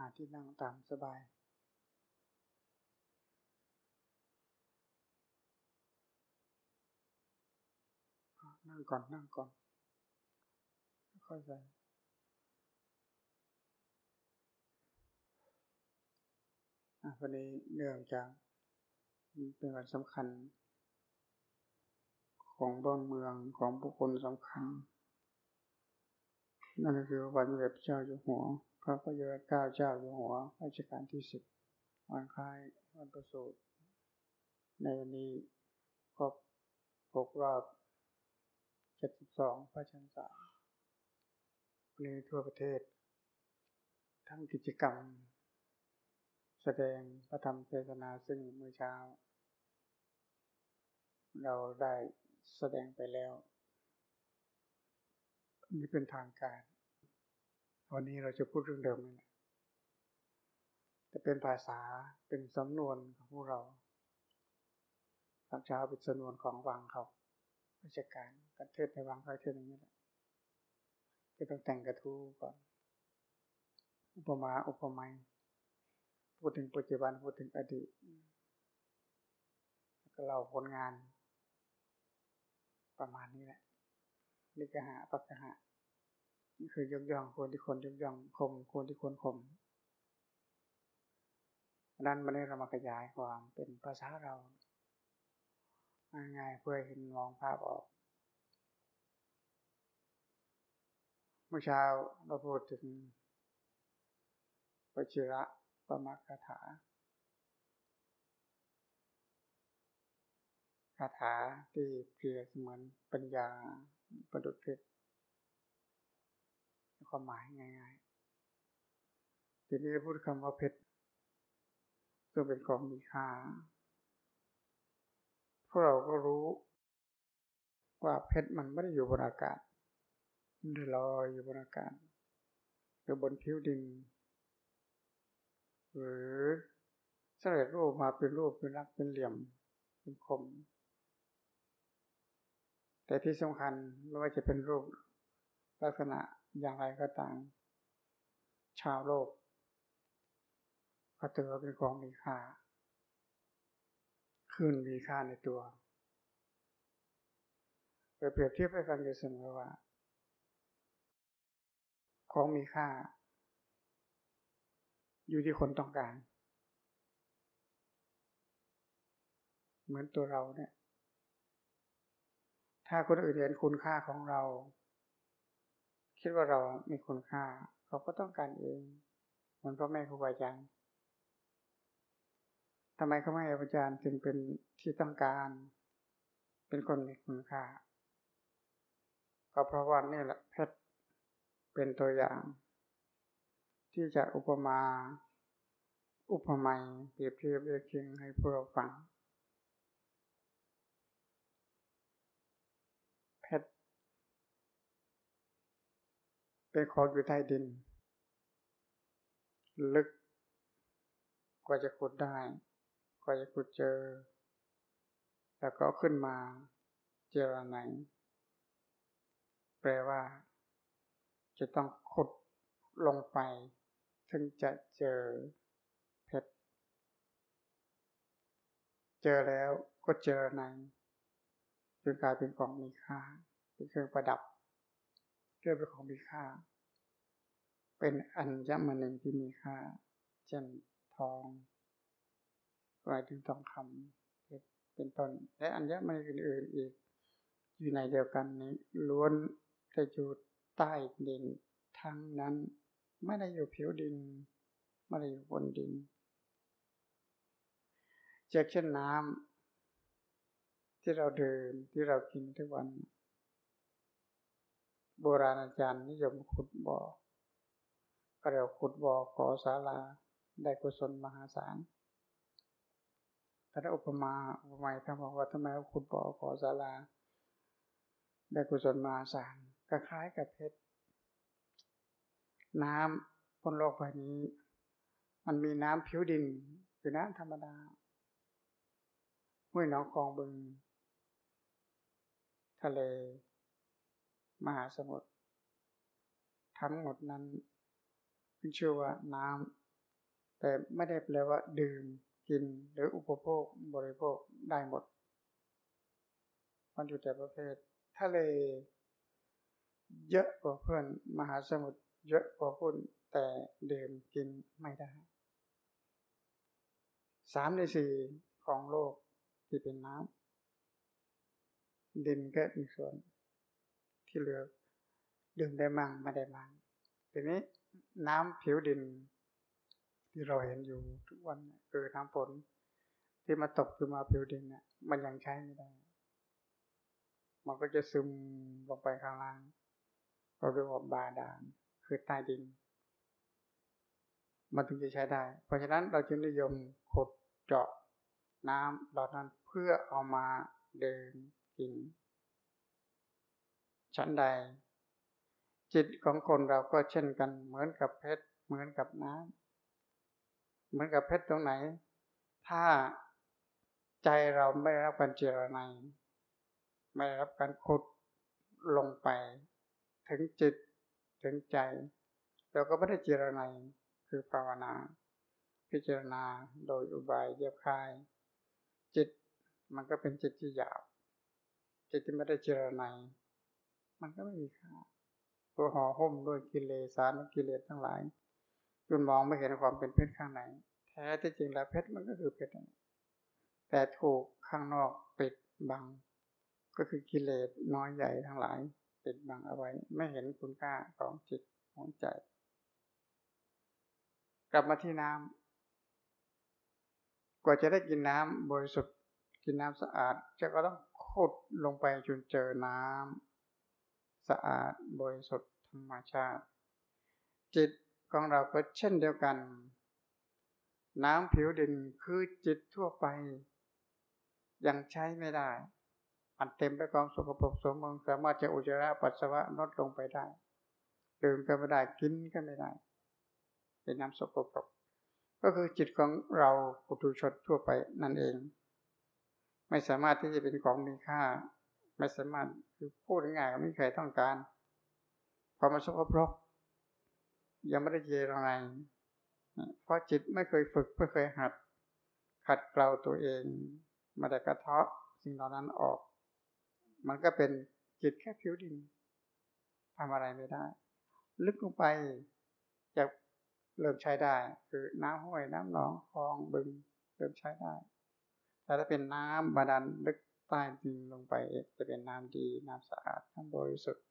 หาที่นั่งตามสบาย นั่งก่อนนั่งก่อนค่อยใส่วันนี้เนื่องจากเป็นวันสำคัญ ของบ้านเมืองของบุคคลสำคัญ นั่นก็คือวันเด็จเจ้าอยู่หัว พระพุทธเจ้าเจ้าอยู่หัวรัชกาลที่สิบวันคล้ายวันประสูติในวันนี้ครบครบรอบเจ็ดสิบสองพระชันษาในทั่วประเทศ ทั้งกิจกรรม แสดงพระธรรมเทศนาซึ่งเมื่อเช้า เราได้แสดงไปแล้ว นี่เป็นทางการ วันนี้เราจะพูดเรื่องเดิมนี่แหละแต่เป็นภาษาเป็นสำนวนของพวกเราตอนเช้าเป็นสำนวนของวังเขาราชการการเทศในวังเขาเทศอย่างนี้แหละก็ต้องแต่งกระทู้ก่อน อุปมาอุปไมยพูดถึงปัจจุบันพูดถึงอดีตแล้วก็เล่าผลงาน ประมาณนี้แหละนิกหะปักหะ นี่คือยกย่องคนที่คนยกย่องคมคนที่คนคมนั้นวันนี้เรามาขยายความเป็นภาษาเราง่ายๆเพื่อเห็นมองภาพออก เมื่อเช้าเราพูดถึงวชิระปมคาถาคาถาที่เปรียบเสมือนปัญญาประดุจเพชร ความหมายง่ายๆ ทีนี้พูดคำว่าเพชรก็เป็นของมีค่าพวกเราก็รู้ว่าเพชรมันไม่ได้อยู่บนอากาศ มันได้ลอยอยู่บนอากาศ หรือบนผิวดิน หรือสำเร็จรูปมาเป็นรูปเป็นรักเป็นเหลี่ยม เป็นคม แต่ที่สำคัญไม่ว่าจะเป็นรูปลักษณะ อย่างไรก็ตาม ชาวโลก ก็ถือว่าเป็นของมีค่า ขึ้นมีค่าในตัวเปรียบเทียบให้กันอยู่เสมอว่า ของมีค่า อยู่ที่คนต้องการ เหมือนตัวเราเนี่ย ถ้าคนอื่นเห็นคุณค่าของเรา คิดว่าเรามีคุณค่า เขาก็ต้องการเองเหมือนพ่อแม่ครูบาอาจารย์ทำไมเขาไม่ให้อาจารย์จึงเป็นที่ต้องการ เป็นคนมีคุณค่า ก็เพราะว่านี่แหละเพชรเป็นตัวอย่าง ที่จะอุปมา อุปไมยเปรียบเทียบเรียกเคียงให้พวกเราฟังเพชร เป็นของอยู่ใต้ดิน ลึกกว่าจะขุดได้ก็จะขุดเจอ แล้วก็ขึ้นมาเจรไนแปลว่า จะต้องขุดลงไป ถึงจะเจอเพชร เจอแล้วก็เจอในจนกลายเป็นของมีค่า เป็นเครื่องประดับเรื่องเป็นของมีค่า เป็นอัญมณีที่มีค่า เช่นทองหมายถึงทองคำเป็นต้น และอัญมณีอื่นๆอีก อยู่ในเดียวกันนี้ล้วนจะอยู่ใต้ดินทั้งนั้น ไม่ได้อยู่ผิวดิน ไม่ได้อยู่บนดินเช่นเช่นน้ำที่เราดื่มที่เรากินทุกวัน โบราณอาจารย์นิยมขุดบ่อก เรียกขุดบ่อขอศาลา ได้กุศลมหาศาลถ้าอุปมาอุปไมยท่านบอกว่าทำไมเขาขุดบ่อขอศาลา ได้กุศลมหาสารก็คล้ายกับเพชร น้ำบนโลกใบนี้ มันมีน้ำผิวดินคือน้ำธรรมดาห้วยหนองคลองบึง ทะเล มหาสมุทรทั้งหมดนั้น ขึ้นชื่อว่าน้แต่ไม่ได้แปลว่า ดื่ม กินหรืออุปโภคบริโภคได้หมด มันอยู่แต่ประเภททะเลเยอะกว่าเพื่อนมหาสมุทรเยอะกว่าคุณแต่ดื่มกินไม่ได้สามในสี่ของโลกที่เป็นน้ำดินก็มีส่วน ที่เหลือดื่มได้มั่งไม่ได้มั่งทีนี้ น้ำผิวดิน ที่เราเห็นอยู่ทุกวันคือน้ำฝนที่มาตกคือมาผิวดินเนี่ยมันยังใช้ไม่ได้ มันก็จะซึมลงไปข้างล่างเราเรียกว่าบาดาลคือใต้ดิน มันถึงจะใช้ได้ เพราะฉะนั้นเราจึงนิยมขุดเจาะน้ำหลอดนั้นเพื่อเอามาเดินกินชั้นใด จิตของคนเราก็เช่นกัน เหมือนกับเพชร เหมือนกับน้ำเหมือนกับเพชรตรงไหน ถ้าใจเราไม่ได้รับการเจรนายไม่ได้รับการขุดลงไป ถึงจิตถึงใจ เราก็ไม่ได้เจรนายคือภาวนา พิจารณาโดยอุบายเยียบคาย จิตมันก็เป็นจิตที่หยาบจิตที่ไม่ได้เจรนายมันก็ไม่มีค่า ตัวห่อหุ้มด้วยกิเลสารกิเลสทั้งหลายจนมองไม่เห็นความเป็นเพชรข้างในแท้ที่จริงแล้วเพชรมันก็คือเพชรแต่ถูกข้างนอกปิดบัง ก็คือกิเลสน้อยใหญ่ทั้งหลายปิดบังเอาไว้ ไม่เห็นคุณค่าของจิตของใจ กลับมาที่น้ำกว่าจะได้กินน้ำบริสุทธิ์กินน้ำสะอาดจะก็ต้องขุดลงไปจนเจอน้ำ สะอาดบริสุทธิ์ธรรมชาติ จิตของเราก็เช่นเดียวกัน น้ำผิวดินคือจิตทั่วไป ยังใช้ไม่ได้ อันเต็มไปกองสกปรกสมบูรณ์สามารถจะอุจจาระปัสสาวะลดลงไปได้ดื่มก็ไม่ได้กินก็ไม่ได้ เป็นน้ำสกปรกก็คือจิตของเราปุถุชนทั่วไปนั่นเอง ไม่สามารถที่จะเป็นของมีค่า ไม่สามารถ คือพูดง่ายๆไม่เคยต้องการพอมาสกปรกยังไม่ได้เจรอะไรเพราะจิตไม่เคยฝึกไม่เคยหัด ขัดเกลาตัวเองมาได้กระเทาะสิ่งเหล่านั้นออก มันก็เป็นจิตแค่ผิวดินทำอะไรไม่ได้ ลึกลงไปจะเริ่มใช้ได้ คือน้ำห้วยน้ำหนองคลองบึง เริ่มใช้ได้ แต่ถ้าเป็นน้ำบาดาลลึก ใต้ดินลงไปจะเป็นน้ำดีน้ำสะอาดน้ำบริสุทธิ์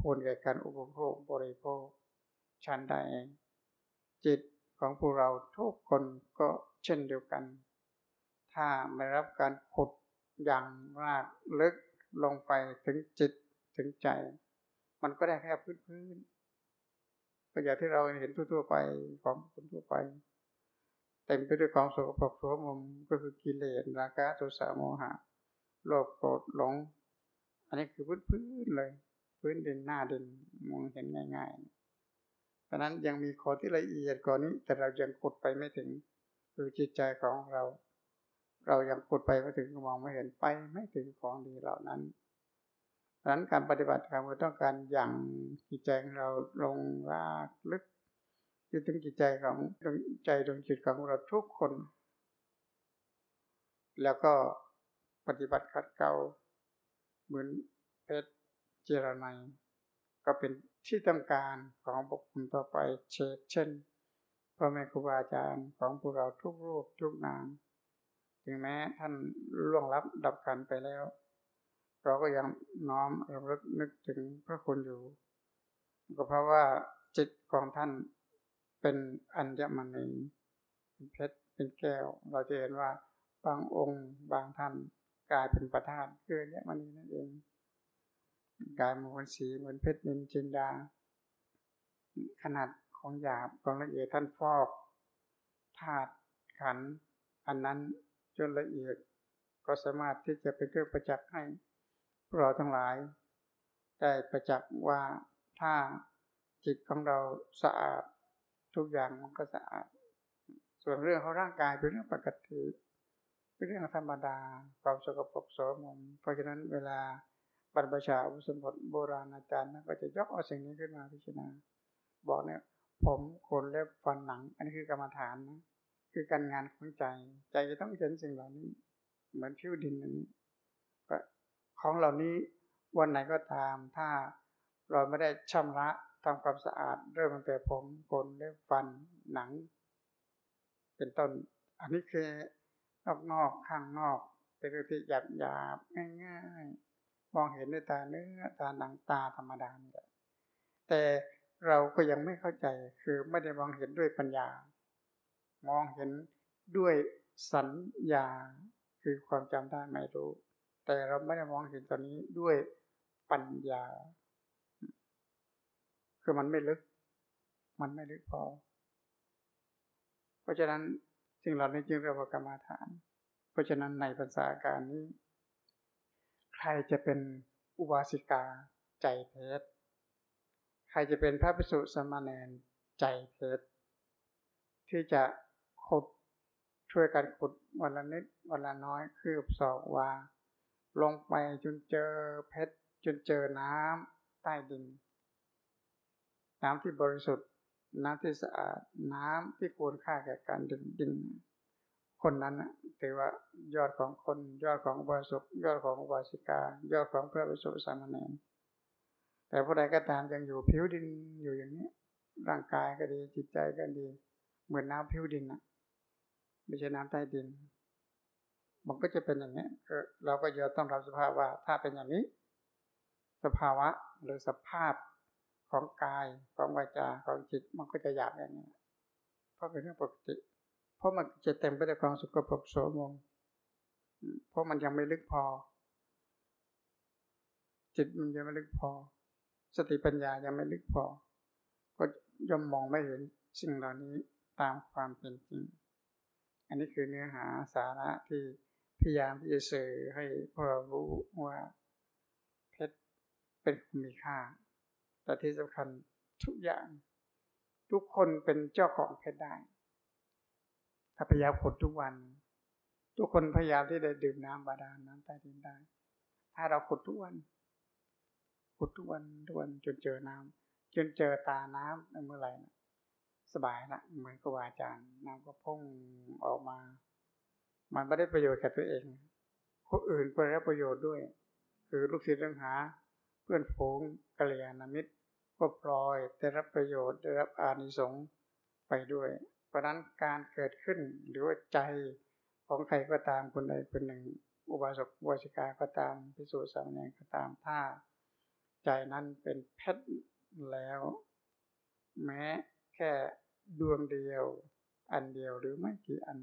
ควรแก่การอุปโภคบริโภคชั้นใดจิตของพวกเราทุกคนก็เช่นเดียวกัน ถ้าไม่รับการขุดอย่างรากลึกลงไปถึงจิตถึงใจ มันก็ได้แค่พื้นพื้นก็อย่างที่เราเห็นทั่วๆไปของคนทั่วไป เต็มไปด้วยของโสโครกโสมมก็คือกิเลสราคะโทสะโมหะ โลภโกรธหลง อันนี้คือพื้นพื้นเลย พื้นดินหน้าดินมองเห็นง่ายๆเพราะนั้นยังมีข้อที่ละเอียดกว่านี้ แต่เรายังกดไปไม่ถึงคือจิตใจของเรา เรายังขุดไปไม่ถึงมองไม่เห็นไปไม่ถึงของดีเหล่านั้นดังนั้นการปฏิบัติธรรมเราต้องการอย่างจิตใจของเราลงรากลึกยึดถึงจิตใจของดวงใจดวงจิตของเราทุกคน แล้วก็ ปฏิบัติขัดเกลาเหมือนเพชรเจรไนก็เป็นที่ต้องการของบุคคลต่อไปเช่นเช่นพ่อแม่ครูบาอาจารย์ของพวกเราทุกรูปทุกนามถึงแม้ท่านล่วงลับดับขันไปแล้ว เราก็ยังน้อมรำลึกนึกถึงพระคุณอยู่ ก็เพราะว่าจิตของท่านเป็นอัญมณีเป็นเพชรเป็นแก้ว เราจะเห็นว่าบางองค์บางท่าน กลายเป็นประธานคืออัญมณีนั่นเองกายมาเป็นสีเหมือนเพชรนินจินดา ขนาดของหยาบของละเอียดท่านฟอกธาตุขัน อันนั้นจนละเอียดก็สามารถที่จะเป็นเครื่องประจักษ์ให้พวกเราทั้งหลาย ได้ประจักษ์ว่าถ้าจิตของเราสะอาดทุกอย่างมันก็สะอาด ส่วนเรื่องของร่างกายเป็นเรื่องปกติ เป็นเรื่องธรรมดาความสกปรกโสมมเพราะฉะนั้นเวลาบรรพชาอุสมบทโบราณอาจารย์ก็จะยกเอาสิ่งนี้ขึ้นมาพิจารณา บอกเนี่ยผมขนเล็บฟันหนัง อันนี้คือกรรมฐานนะคือการงานของใจ ใจจะต้องเห็นสิ่งเหล่านี้ เหมือนผิวดินอันนี้ของเหล่านี้วันไหนก็ตาม ถ้าเราไม่ได้ชำระทำความสะอาด เริ่มตั้งแต่ผมขนเล็บฟันหนัง เป็นต้น อันนี้คือ อกนอกข้างนอก เป็นเรื่องที่หยาบหยาบง่ายๆ มองเห็นด้วยตาเนื้อตาหนังตาธรรมดาแต่เราก็ยังไม่เข้าใจคือไม่ได้มองเห็นด้วยปัญญา มองเห็นด้วยสัญญาคือความจำได้ไม่รู้ แต่เราไม่ได้มองเห็นตอนนี้ด้วยปัญญา คือมันไม่ลึก มันไม่ลึกพอ เพราะฉะนั้น สิ่งเหล่านี้จึงเรียกว่ากรรมฐาน เพราะฉะนั้นในภาษาการนี้ ใครจะเป็นอุบาสิกาใจเพชรใครจะเป็นพระภิกษุสมณเณรใจเพชรที่จะขุดช่วยกันขุดวันละนิดวันละน้อยคืบสอกว่า ลงไปจนเจอเพชรจนเจอน้ำใต้ดิน น้ำที่บริสุทธิ์ น้ำที่สะอาดน้ำที่ควรค่าแก่การดื่มดิน คนนั้นถือว่ายอดของคน ยอดของบริสุยอดของวาสิกา ยอดของพระภิกษุสามเณรแต่ผู้ใดก็ตามยังอยู่ผิวดินอยู่อย่างนี้ ร่างกายก็ดีจิตใจก็ดี เหมือนน้ำผิวดินนะไม่ใช่น้ำใต้ดินมันก็จะเป็นอย่างนี้เราก็จะต้องรับสภาพว่า ถ้าเป็นอย่างนี้ สภาวะหรือสภาพ ของกายของวาจาของจิตมันก็จะหยาบอย่างนี้เพราะเป็นเรื่องปกติ เพราะมันจะเต็มไปด้วยความสุขภพโสมงเพราะมันยังไม่ลึกพอ จิตมันยังไม่ลึกพอ สติปัญญายังไม่ลึกพอ ก็ย่อมมองไม่เห็นสิ่งเหล่านี้ตามความเป็นจริง อันนี้คือเนื้อหาสาระที่พยายามที่จะสื่อให้พวกเรารู้ว่าเพชรเป็นมีค่า แต่ที่สำคัญทุกอย่าง ทุกคนเป็นเจ้าของเพชรได้ ถ้าพยายามขุดทุกวัน ทุกคนพยายามที่จะดื่มน้ำบาดาลน้ำใต้ดินได้ ถ้าเราขุดทุกวันขุดทุกวันทุกวันจนเจอน้ำจนเจอตาน้ำในเมื่อไหร่นะสบายละเหมือนกับอาจารย์น้ำก็พุ่งออกมา มันไม่ได้ประโยชน์กับตัวเองคนอื่นก็ได้ประโยชน์ด้วย คือลูกศิษย์เรื่องหา พื่อนฝูงกัลยาณมิตร ก็ปลอยได้รับประโยชน์ได้รับอานิสงส์ไปด้วย เพราะนั้นการเกิดขึ้นหรือว่าใจของใครก็ตามคนใดคนหนึ่ง อุบาสกอุบาสิกาก็ตามพิสูจน์สามเณรก็ตามถ้า ใจนั้นเป็นเพชรแล้ว แม้แค่ดวงเดียว อันเดียวหรือไม่กี่อัน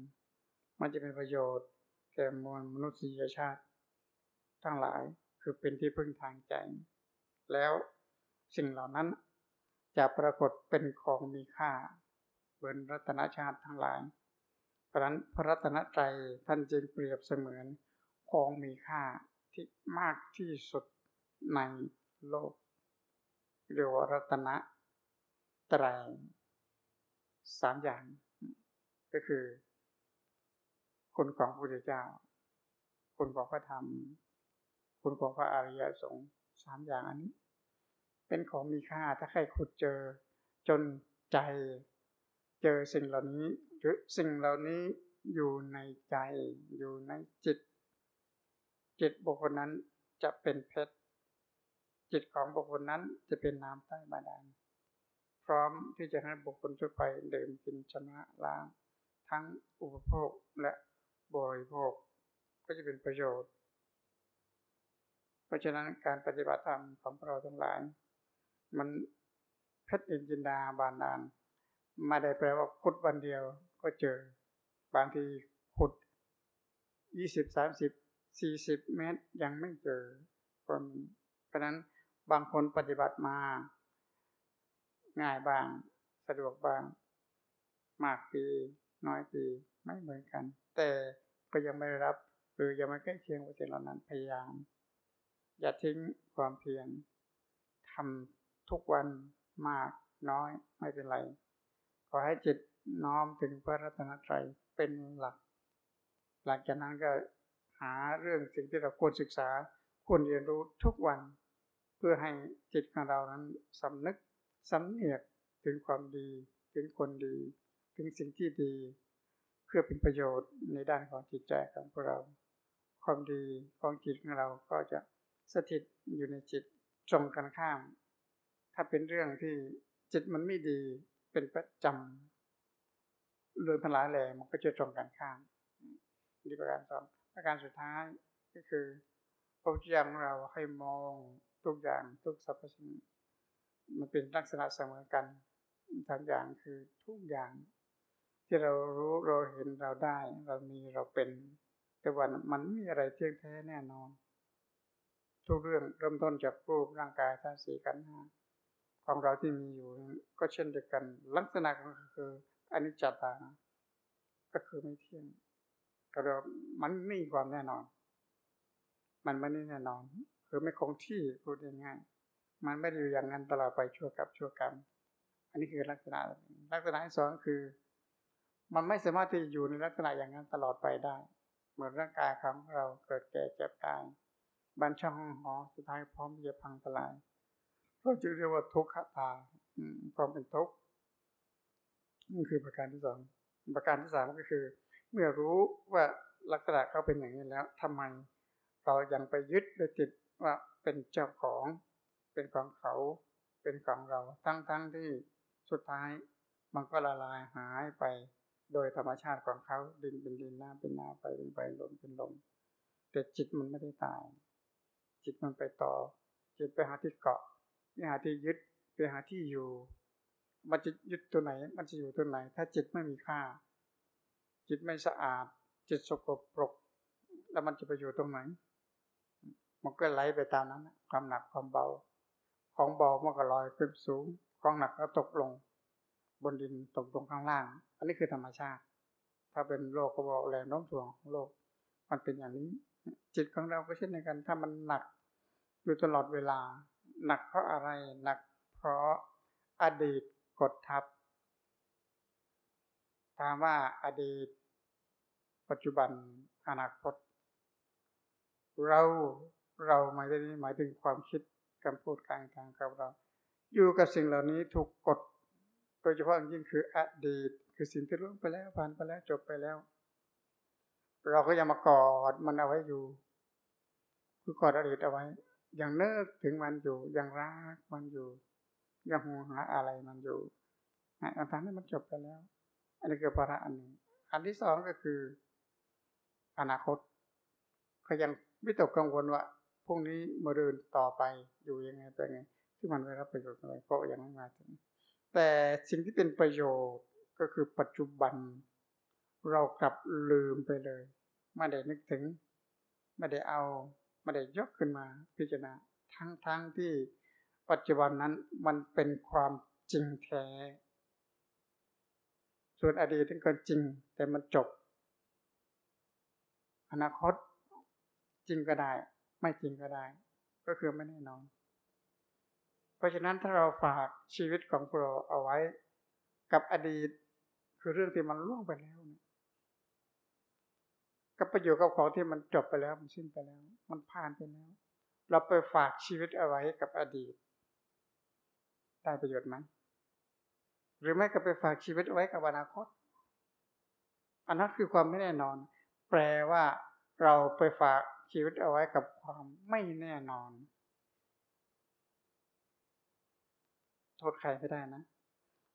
มันจะเป็นประโยชน์แก่มวลมนุษยชาติ ทั้งหลายคือเป็นที่พึ่งทางใจ แล้วสิ่งเหล่านั้นจะปรากฏเป็นของมีค่าเหมือนรัตนชาติทั้งหลาย เพราะนั้นพระรัตนตรัยท่านจึงเปรียบเสมือนของมีค่าที่มากที่สุดในโลกเรียกว่ารัตนะตรายสามอย่าง ก็คือ คุณของพระพุทธเจ้า คุณของพระธรรม คุณของพระอริยสงฆ์ สามอย่างอันนี้ เป็นของมีค่าถ้าใครขุดเจอจนใจเจอสิ่งเหล่านี้หรือสิ่งเหล่านี้อยู่ในใจอยู่ในจิต จิตบุคคลนั้นจะเป็นเพชรจิตของบุคคลนั้นจะเป็นน้ำใต้บาดาลพร้อมที่จะให้บุคคลทั่วไปดื่มกินชนะล้าง ทั้งอุปโภคและบริโภค ก็จะเป็นประโยชน์ เพราะฉะนั้นการปฏิบัติธรรมของเราทั้งหลาย มันเพชรอินจินดาบานานไม่ได้แปลว่าขุดวันเดียวก็เจอ บางทีขุดยี่สิบสามสิบสี่สิบเมตรยังไม่เจอก็มีเพราะนั้นบางคนปฏิบัติมา ง่ายบ้าง สะดวกบ้าง มากปี น้อยปีไม่เหมือนกัน แต่ก็ยังไม่ได้รับ หรือยังไม่ใกล้เคียงกับสิ่งเหล่านั้นพยายาม อย่าทิ้งความเพียรทำทุกวันมากน้อยไม่เป็นไร ขอให้จิตน้อมถึงพระรัตนตรัยเป็นหลัก หลังจากนั้นก็หาเรื่องสิ่งที่เราควรศึกษา ควรเรียนรู้ทุกวัน เพื่อให้จิตของเรานั้นสำนึกสำเนียกถึงความดี ถึงคนดี ถึงสิ่งที่ดี เพื่อเป็นประโยชน์ในด้านของจิตใจของพวกเรา ความดีของจิตของเราก็จะ สถิตอยู่ในจิตตรงกันข้าม ถ้าเป็นเรื่องที่จิตมันไม่ดีเป็นประจำเลยพลายแหล่มันก็จะตรงกันข้ามนี่ประการสองประการสุดท้ายก็คือพระพุทธเจ้าของเราให้มองทุกอย่างทุกสรรพสิ่งมันเป็นลักษณะเสมอกันทางอย่างคือทุกอย่าง ที่เรารู้เราเห็นเราได้ เรามีเราเป็น แต่ว่ามันไม่มีอะไรเที่ยงแท้แน่นอน ทุกเรื่องเริ่มต้นจากรูปร่างกายท่าสีกันห้าของเราที่มีอยู่ก็เช่นเดียวกัน ลักษณะของคืออนิจจตาก็คือไม่เที่ยงก็เรามันไม่มีความแน่นอน มันไม่แน่นอน คือไม่คงที่พูดง่ายๆมันไม่ได้อยู่อย่างนั้นตลอดไปชั่วกับชั่วกรรม อันนี้คือลักษณะลักษณะที่สองคือ มันไม่สามารถที่จะอยู่ในลักษณะอย่างนั้นตลอดไปได้ เหมือนร่างกายของเราเกิดแก่เจ็บตาย บันช่องหอสุดท้ายพร้อมจะพังทลายก็จึงเรียกว่าทุกขตาความเป็นทุกข์นี่คือประการที่สองประการที่สามก็คือ เมื่อรู้ว่าลักษณะเขาเป็นอย่างนี้แล้วทำไมเรายังไปยึดไปติดว่าเป็นเจ้าของ เป็นของเขา เป็นของเรา ทั้งๆทที่สุดท้ายมันก็ละลายหายไป โดยธรรมชาติของเขาดินเป็นดินน้ำเป็นน้ำไปเป็นไปลมเป็นลมแต่จิตมันไม่ได้ตาย จิตมันไปต่อ จิตไปหาที่เกาะไปหาที่ยึดไปหาที่อยู่ มันจะยึดตัวไหน มันจะอยู่ตัวไหน ถ้าจิตไม่มีค่า จิตไม่สะอาด จิตสกปรก แล้วมันจะไปอยู่ตรงไหน มันก็ไหลไปตามนั้นความหนักความเบา ของเบามันก็ลอยขึ้นสูง ของหนักก็ตกลง บนดินตกลงข้างล่าง อันนี้คือธรรมชาติ ถ้าเป็นโลกก็บอกแรงโน้มถ่วงของโลก มันเป็นอย่างนี้จิตของเราก็เช่นเดียวกัน ถ้ามันหนักอยู่ตลอดเวลา หนักเพราะอะไร หนักเพราะอดีตกดทับถามว่าอดีต ปัจจุบันอนาคต เราเราหมายถึงหมายถึงความคิดคำพูดการทางกับเรา อยู่กับสิ่งเหล่านี้ถูกกด โดยเฉพาะยิ่งคืออดีต คือสิ่งที่ล่วงไปแล้วผ่านไปแล้วจบไปแล้ว เราก็ยังมากอดมันเอาไว้อยู่ คือกอดอดีตเอาไว้ ยังเลิกถึงมันอยู่ ยังรักมันอยู่ ยังห่วงหาอะไรมันอยู่นะทั้งนี้นมันจบไปแล้ว อันนี้คือภาระอันหนึ่งอันที่สองก็คือ อนาคตก็ยังวิตกกังวลว่าพรุ่งนี้มาเดินต่อไปอยู่ยังไงแต่ไงที่มันไม่รับประโยชน์อะไรก็ยังไม่มาถึงแต่สิ่งที่เป็นประโยชน์ก็คือปัจจุบัน เรากลับลืมไปเลย ไม่ได้นึกถึง ไม่ได้เอา ไม่ได้ยกขึ้นมาพิจารณา ทั้งทั้งที่ปัจจุบันนั้นมันเป็นความจริงแท้ ส่วนอดีตเป็นคนจริง แต่มันจบ อนาคตจริงก็ได้ ไม่จริงก็ได้ ก็คือไม่แน่นอน เพราะฉะนั้นถ้าเราฝากชีวิตของเราเอาไว้กับอดีต คือเรื่องที่มันล่วงไปแล้วเนี่ย กับประโยชน์กับของที่มันจบไปแล้ว มันสิ้นไปแล้ว มันผ่านไปแล้ว เราไปฝากชีวิตเอาไว้กับอดีต ได้ประโยชน์ไหมหรือไม่ก็ไปฝากชีวิตเอาไว้กับอนาคตอันนั้นคือความไม่แน่นอน แปลว่าเราไปฝากชีวิตเอาไว้กับความไม่แน่นอน โทษใครไม่ได้นะ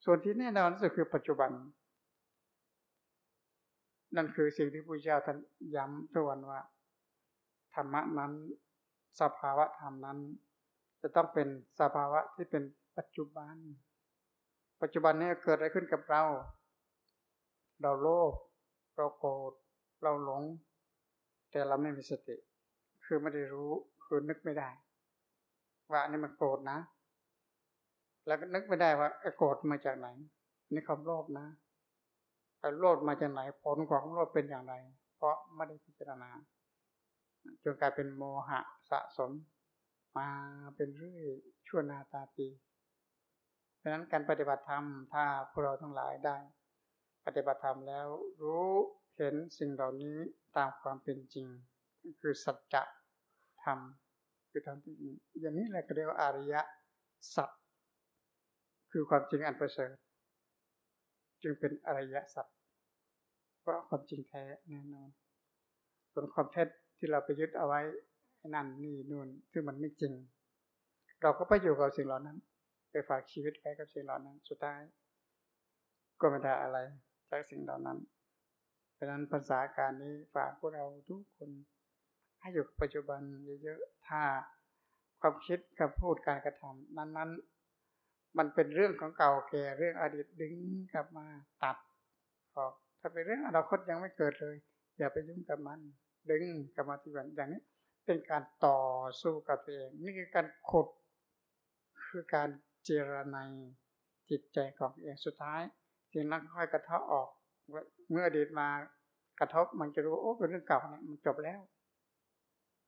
ส่วนที่แน่นอนที่สุดคือปัจจุบัน นั่นคือสิ่งที่พระเจ้าท่านย้ำทุกวันว่า ธรรมะนั้น สภาวะธรรมนั้น จะต้องเป็นสภาวะที่เป็นปัจจุบัน ปัจจุบันนี้เกิดอะไรขึ้นกับเรา เราโลภเราโกรธเราหลง แต่เราไม่มีสติ คือไม่ได้รู้คือนึกไม่ได้ ว่าอันนี้มันโกรธนะ แล้วก็นึกไม่ได้ว่าโกรธมาจากไหนนี่ความโลภนะ โลดมาจากไหนผลของโลดเป็นอย่างไร เพราะไม่ได้พิจารณา จนกลายเป็นโมหะสะสม มาเป็นเรื่อยชั่วนาตาปีเพราะนั้นการปฏิบัติธรรมถ้าพวกเราทั้งหลายได้ ปฏิบัติธรรมแล้วรู้เห็นสิ่งเหล่านี้ตามความเป็นจริง คือสัจธรรมคือธรรมที่อย่างนี้แหละก็เรียกว่าอริยสัจคือความจริงอันประเสริฐ จึงเป็นอริยสัจเพราะความจริงแท้แน่นอน ส่วนความเท็จที่เราไปยึดเอาไว้นั่นนี่นู่นซึ่งมันไม่จริง เราก็ไปอยู่กับสิ่งเหล่านั้น ไปฝากชีวิตไว้กับสิ่งเหล่านั้น สุดท้าย ก็ไม่ได้อะไรจากสิ่งเหล่านั้นเพราะนั้นภาษาการนี้ฝากพวกเราทุกคนให้อยู่ปัจจุบันเยอะๆถ้าความคิดกับพูดการกระทำนั้นๆ มันเป็นเรื่องของเก่าแก่เรื่องอดีตดึงกลับมาตัดออกถ้าเป็นเรื่องอนาคตยังไม่เกิดเลย อย่าไปยุ่งกับมัน ดึงกลับมาที่วันอย่างนี้ เป็นการต่อสู้กับตัวเองนี่คือการขุด คือการเจรนายจิตใจของเองสุดท้ายสิ่งนั้นค่อยกระทบออก เมื่ออดีตมากระทบมันจะรู้โอ้เป็นเรื่องเก่าเนี่ยมันจบแล้ว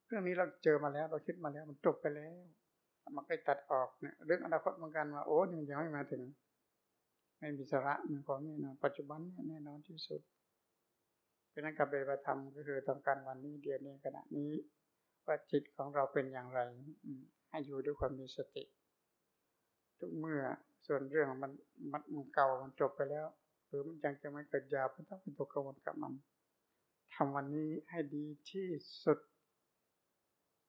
เรื่องนี้เราเจอมาแล้ว เราคิดมาแล้ว มันจบไปแล้ว มันก็ตัดออกเนี่ยเรื่องอนาคตเหมือนกันว่าโอ้นี่ยังไม่มาถึง ไม่มีสาระมันก็แน่นอนปัจจุบันเนี่ยแน่นอนที่สุดเป็นนักกับปฏิบัติธรรมก็คือต้องการวันนี้เดียวนี้ขณะนี้ว่าจิตของเราเป็นอย่างไรให้อยู่ด้วยความมีสติ ทุกเมื่อส่วนเรื่องมันมันเก่ามันจบไปแล้ว หรือมันยังจะไม่เกิดยาวมันต้องเป็นตัวกังวลกับมันทำวันนี้ให้ดีที่สุด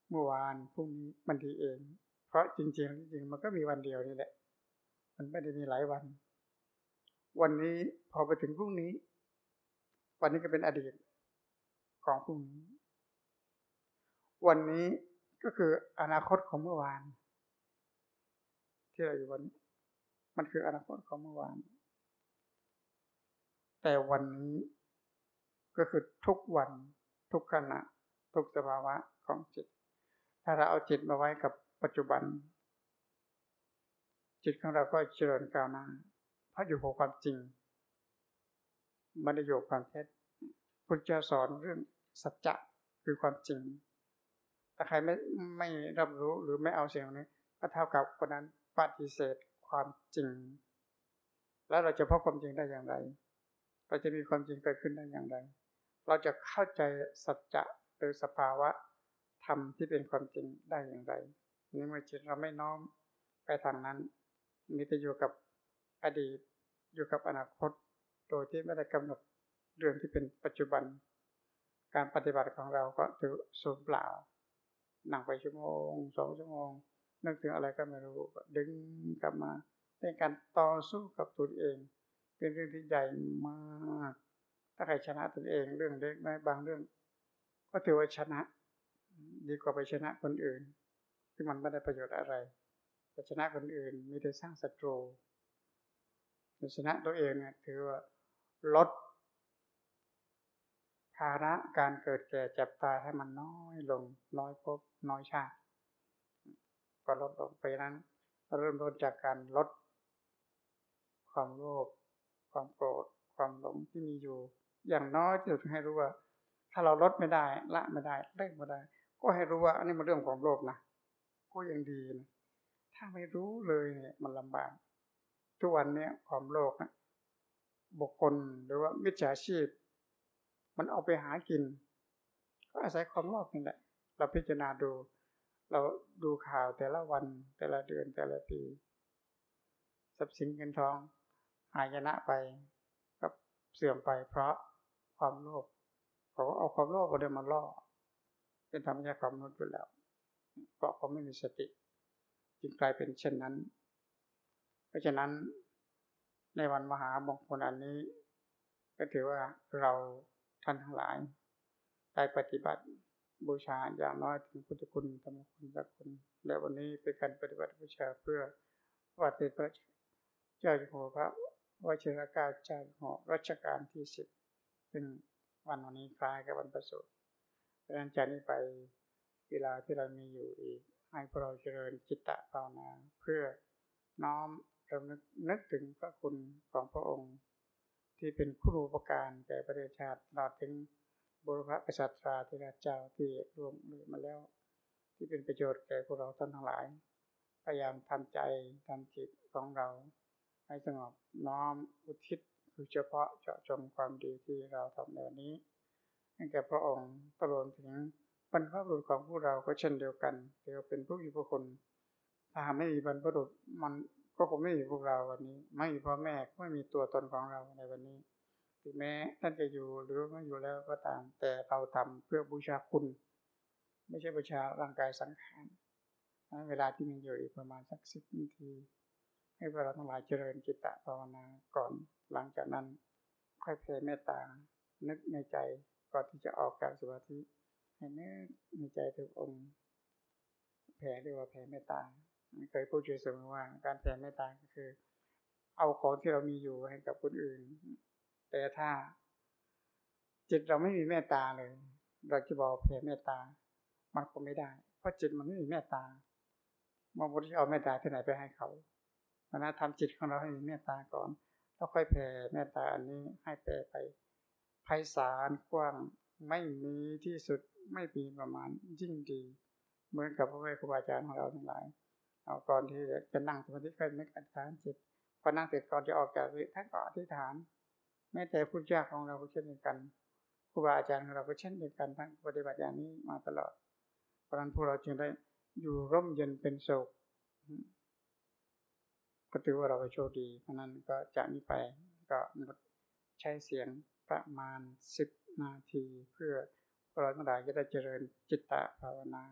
เมื่อวานพรุ่งนี้มันดีเอง เพราะจริงๆจริงมันก็มีวันเดียวนี่แหละ มันไม่ได้มีหลายวัน วันนี้พอไปถึงพรุ่งนี้ วันนี้ก็เป็นอดีตของพรุ่งนี้ วันนี้ก็คืออนาคตของเมื่อวาน ที่เราอยู่วันนี้มันคืออนาคตของเมื่อวาน แต่วันนี้ก็คือทุกวันทุกขณะ ทุกสภาวะของจิต ถ้าเราเอาจิตมาไว้กับ ปัจจุบัน จิตของเราก็เจริญก้าวหน้าเพราะอยู่กับความจริงไม่ได้อยู่ความเท็จพุทธเจ้าสอนเรื่องสัจจะคือความจริงถ้าใครไม่ไม่รับรู้หรือไม่เอาเสียงนี้ก็เท่ากับคนนั้นปฏิเสธความจริง แล้วเราจะพบความจริงได้อย่างไร เราจะมีความจริงเกิดขึ้นได้อย่างไร เราจะเข้าใจสัจจะหรือสภาวะธรรมที่เป็นความจริงได้อย่างไร นี่เมื่อจิตเราไม่น้อมไปทางนั้นมีแต่อยู่กับอดีต อยู่กับอนาคต โดยที่ไม่ได้กำหนดเรื่องที่เป็นปัจจุบัน การปฏิบัติของเราก็ถือสูญเปล่านั่งไปชั่วโมงสองชั่วโมงนึกถึงอะไรก็ไม่รู้ดึงกลับมาเป็นการต่อสู้กับตัวเอง เป็นเรื่องที่ใหญ่มาก ถ้าใครชนะตัวเองเรื่องเล็กน้อยบางเรื่อง ก็ถือว่าชนะ ดีกว่าไปชนะคนอื่น ที่มันไม่ได้ประโยชน์อะไรแต่ชนะคนอื่นมีแต่สร้างศัตรูแต่ชนะตัวเองเนี่ยถือว่าลดภาระการเกิดแก่เจ็บตายให้มันน้อยลงน้อยพบน้อยชาติก็ลดลงไปนั้น เริ่มต้นจากการลด ความโลภความโกรธความหลงที่มีอยู่ อย่างน้อยจะให้รู้ว่า ถ้าเราลดไม่ได้ละไม่ได้เล่ไม่ได้ ก็ให้รู้ว่าอันนี้มันเรื่องของโลภนะ ก็ยังดีนะถ้าไม่รู้เลยเนี่ยมันลำบาก ทุกวันเนี้ยความโลภนะบุคคลหรือว่ามิจฉาชีพ มันเอาไปหากิน ก็อาศัยความโลภนี่แหละ เราพิจารณาดู เราดูข่าวแต่ละวันแต่ละเดือนแต่ละปีทรัพย์สินเงินทองหายนะไปกับเสื่อมไปเพราะความโลภเขาเอาความโลภมาเดินมาล่อเป็นธรรมชาติของมนุษย์อยู่แล้ว เพราะเขาไม่มีสติ จึงกลายเป็นเช่นนั้น เพราะฉะนั้นในวันมหามงคลอันนี้ ก็ถือว่าเราท่านทั้งหลาย ได้ปฏิบัติบูชาอย่างน้อยถึงพุทธคุณธรรมคุณสักคุณ และวันนี้เป็นการปฏิบัติบูชาเพื่อวัดเดชพระเจ้าอยู่หัวพระวชิรกาเจ้าหัวรัชกาลที่สิบซึ่งวันวันนี้คล้ายกับวันประสูติดังนั้นจากนี้ไป เวลาที่เรามีอยู่อีก ให้พวกเราเจริญจิตตภาวนาเพื่อน้อมเรานึกนึกถึงพระคุณของพระองค์ ที่เป็นผู้รูประการแก่ประเทศชาติตลอดถึงบุรพกษัตริย์ที่ราชเจ้าที่รวมมือมาแล้ว ที่เป็นประโยชน์แก่พวกเราท่านทั้งหลาย พยายามทำใจทำจิตของเรา ให้สงบน้อมอุทิศคือเฉพาะเจาะจงความดีที่เราทำในวันนี้ให้แก่พระองค์ตลอดถึง รรพบุรุษของพวกเราก็เช่นเดียวกันเดียวเป็นผู้มีพระคุณถ้าไม่มีบรรพบุรุษมันก็คงไม่มีพวกเราวันนี้ ไม่มีพ่อแม่ไม่มีตัวตนของเราในวันนี้ถึงแม้ท่านจะอยู่หรือไม่อยู่แล้วก็ตาม แต่เราทำเพื่อบูชาคุณ ไม่ใช่บูชาร่างกายสังขารเวลาที่มีอยู่อีกประมาณสักสิบนาที ให้เราทั้งหลายเจริญจิตตภาวนาก่อนหลังจากนั้น ค่อยแผ่เมตตานึกในใจก่อนที่จะออกจากสมาธิ ให้นึกในใจทุกองค์ แผ่เรียกว่าแผ่เมตตาเคยพูดเสมอว่า การแผ่เมตตาก็คือ เอาของที่เรามีอยู่ให้กับคนอื่น แต่ถ้า จิตเราไม่มีเมตตาเลย เราจะบอกแผ่เมตตา มันก็ไม่ได้ เพราะจิตมันไม่มีเมตตามองพุทธเจ้าเมตตาที่ไหนไปให้เขาเพราะนั้นทำจิตของเราให้มีเมตตาก่อนแล้วค่อยแผ่เมตตาอันนี้ให้แผ่ไปไพศาลกว้างไม่มีที่สุด ไม่มีประมาณยิ่งดีเหมือนกับพระครูบาอาจารย์ของเราทั้งหลายเอาก่อนที่จะนั่งสมาธิก็นึกอธิษฐานจิตพอนั่งเสร็จก่อนจะออกจากท่านก็อธิษฐาน แม้แต่พุทธเจ้าของเราก็เช่นเดียวกันครูบาอาจารย์ของเราก็เช่นเดียวกันทั้งปฏิบัติอย่างนี้มาตลอดเพราะนั้นพวกเราจึงได้อยู่ร่มเย็นเป็นสุขก็ถือว่าเราโชคดีเพราะนั้นก็จะมีไปก็ใช้เสียงประมาณสิบนาทีเพื่อ เราทั้งหลายจะได้เจริญจิตตภาวนา